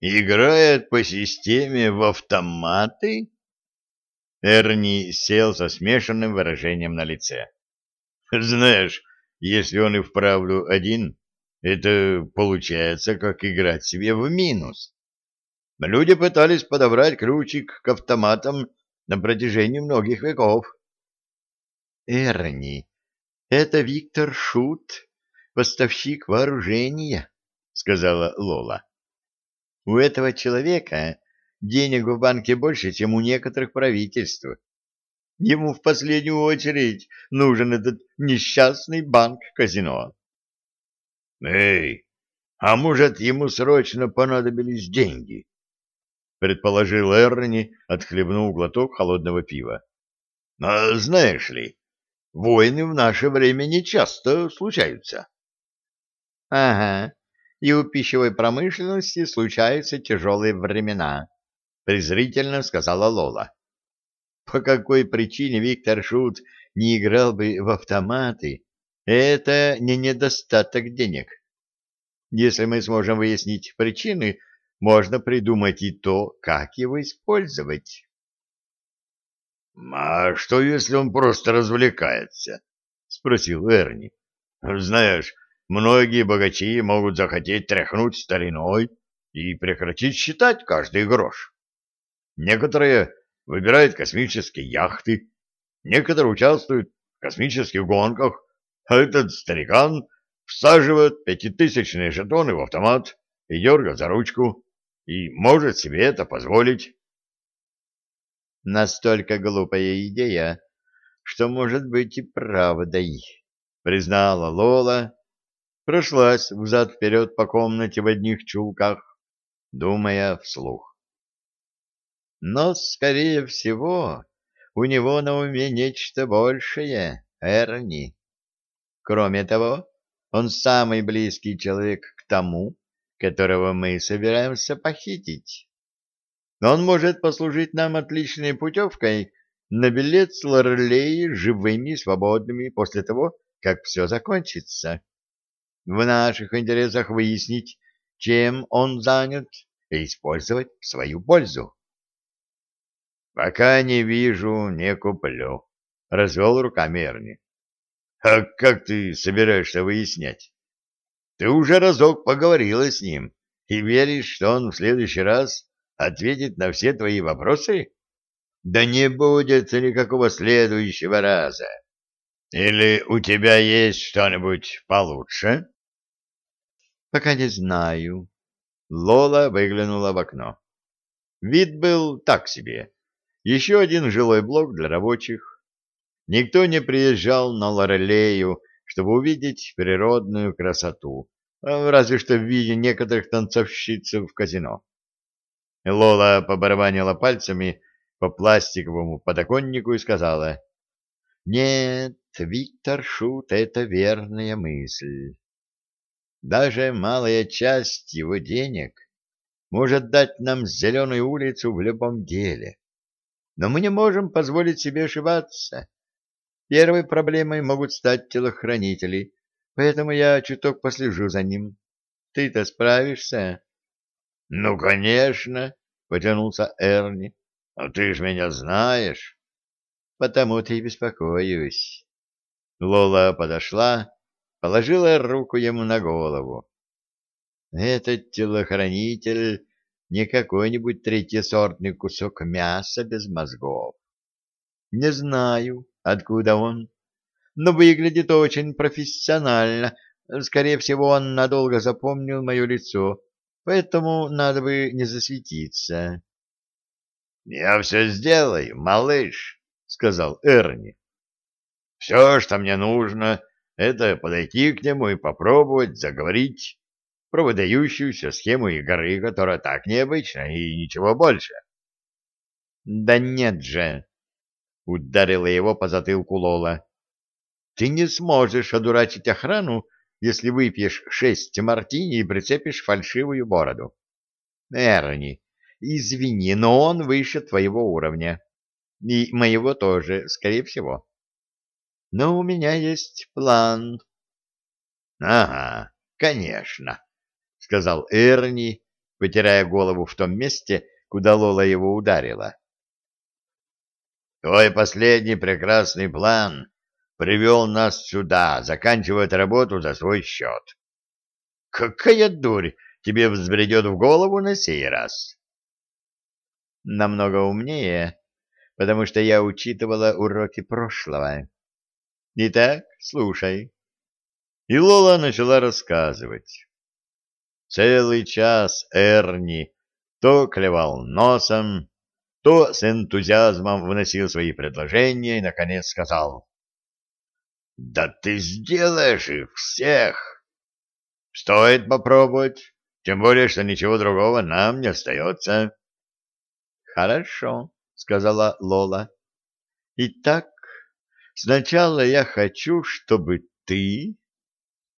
Играет по системе в автоматы? Эрни сел со смешанным выражением на лице. Знаешь, если он и вправду один, это получается как играть себе в минус. Люди пытались подобрать ключик к автоматам на протяжении многих веков. Эрни, это Виктор Шут, поставщик вооружения, сказала Лола. У этого человека денег в банке больше, чем у некоторых правительств. Ему в последнюю очередь нужен этот несчастный банк-казино. Эй, а может, ему срочно понадобились деньги? Предположил Эрни, отхлебнув глоток холодного пива. А знаешь ли, войны в наше время не часто случаются. Ага, и у пищевой промышленности случаются тяжелые времена, презрительно сказала Лола. По какой причине Виктор Шут не играл бы в автоматы, это не недостаток денег. Если мы сможем выяснить причины, можно придумать и то, как его использовать. — А что, если он просто развлекается? — спросил Эрни. — Знаешь, многие богачи могут захотеть тряхнуть стариной и прекратить считать каждый грош. Некоторые выбирают космические яхты, некоторые участвуют в космических гонках, а этот старикан всаживает пятитысячные жетоны в автомат и дергает за ручку, и может себе это позволить. Настолько глупая идея, что может быть и правдой, признала Лола, прошлась взад-вперед по комнате в одних чулках, думая вслух. Но, скорее всего, у него на уме нечто большее, Эрни. Кроме того, он самый близкий человек к тому, которого мы собираемся похитить. Он может послужить нам отличной путевкой на билет с Лорлей живыми и свободными после того, как все закончится. В наших интересах выяснить, чем он занят, и использовать в свою пользу. — Пока не вижу, не куплю, — развел руками Эрни. А как ты собираешься выяснять? Ты уже разок поговорила с ним и веришь, что он в следующий раз ответит на все твои вопросы? Да не будет никакого следующего раза. Или у тебя есть что-нибудь получше? Пока не знаю. Лола выглянула в окно. Вид был так себе. Еще один жилой блок для рабочих Никто не приезжал на Лорелею, чтобы увидеть природную красоту, а разве что в виде некоторых танцовщиц в казино. Лола побарабанила пальцами по пластиковому подоконнику и сказала, «Нет, Виктор Шут — это верная мысль. Даже малая часть его денег может дать нам зеленую улицу в любом деле. Но мы не можем позволить себе ошибаться. Первой проблемой могут стать телохранители, поэтому я чуток послежу за ним. Ты-то справишься? — Ну, конечно, — потянулся Эрни. — А ты ж меня знаешь. — Потому-то и беспокоюсь. Лола подошла, положила руку ему на голову. Этот телохранитель не какой-нибудь третьесортный кусок мяса без мозгов. Не знаю, откуда он, но выглядит очень профессионально. Скорее всего, он надолго запомнил мое лицо, поэтому надо бы не засветиться. — Я все сделаю, малыш, — сказал Эрни. — Все, что мне нужно, это подойти к нему и попробовать заговорить про выдающуюся схему игры, которая так необычна, и ничего больше. — Да нет же, — ударила его по затылку Лола. — Ты не сможешь одурачить охрану, если выпьешь шесть мартини и прицепишь фальшивую бороду. Эрни, извини, но он выше твоего уровня. И моего тоже, скорее всего. Но у меня есть план. — Ага, конечно, — сказал Эрни потирая голову в том месте, куда Лола его ударила. Твой последний прекрасный план привел нас сюда, заканчивать работу за свой счет. Какая дурь тебе взбредет в голову на сей раз? Намного умнее, потому что я учитывала уроки прошлого. Итак, слушай. И Лола начала рассказывать. Целый час Эрни то клевал носом, то с энтузиазмом вносил свои предложения и, наконец, сказал. — Да ты сделаешь их всех! Стоит попробовать, тем более, что ничего другого нам не остается. — Хорошо, — сказала Лола. — Итак, сначала я хочу, чтобы ты